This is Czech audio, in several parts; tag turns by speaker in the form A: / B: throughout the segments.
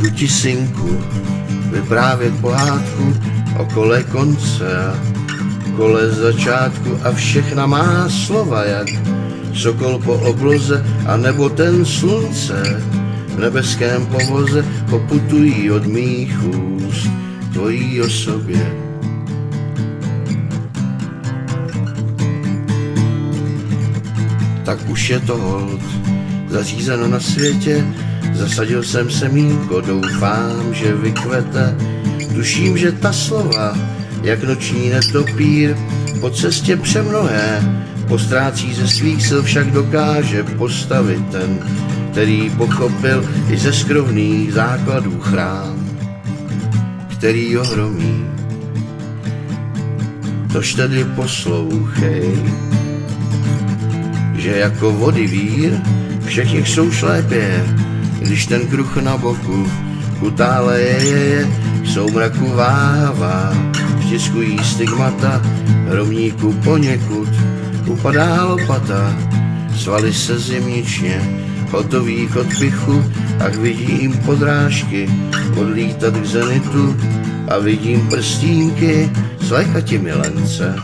A: Budu ti synku vyprávět pohádku o kole konce a kole začátku a všechna má slova jak sokol po obloze a nebo ten slunce v nebeském povoze poputují od mých úst tvojí osobě. Tak už je to hold, zařízeno na světě, zasadil jsem semínko, doufám, že vykvete, tuším, že ta slova, jak noční netopír, po cestě přemnohé, postrácí ze svých sil, však dokáže postavit ten, který pochopil i ze skrovných základů chrám, který ho hromí. Tož tedy poslouchej, že jako vody vír všech jsou šlépě, když ten kruh na boku kutále je, je, je soumraku váhavá, stiskují stigmata, rovníku poněkud upadá lopata, svaly se zimničně, hotových od pichu, ach vidím podrážky odlítat k zenitu a vidím prstínky slechati milence.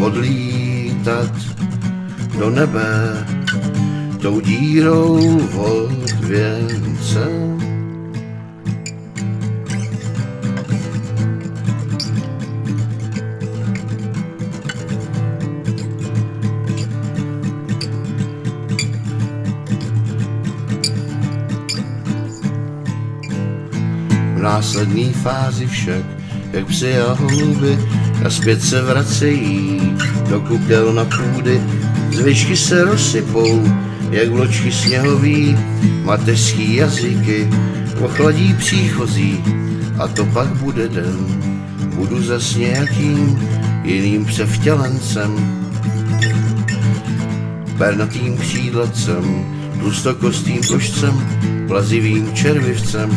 A: Odlítat do nebe tou dírou od věnce. V následné fázi však, jak psy a holuby, a zpět se vracejí do kukel na půdy, zvyšky se rozsypou, jak vločky sněhový, mateřský jazyky ochladí příchozí, a to pak bude den. Budu zas nějakým jiným převtělencem, pernatým křídlacem, tlustokostým košcem, plazivým červivcem,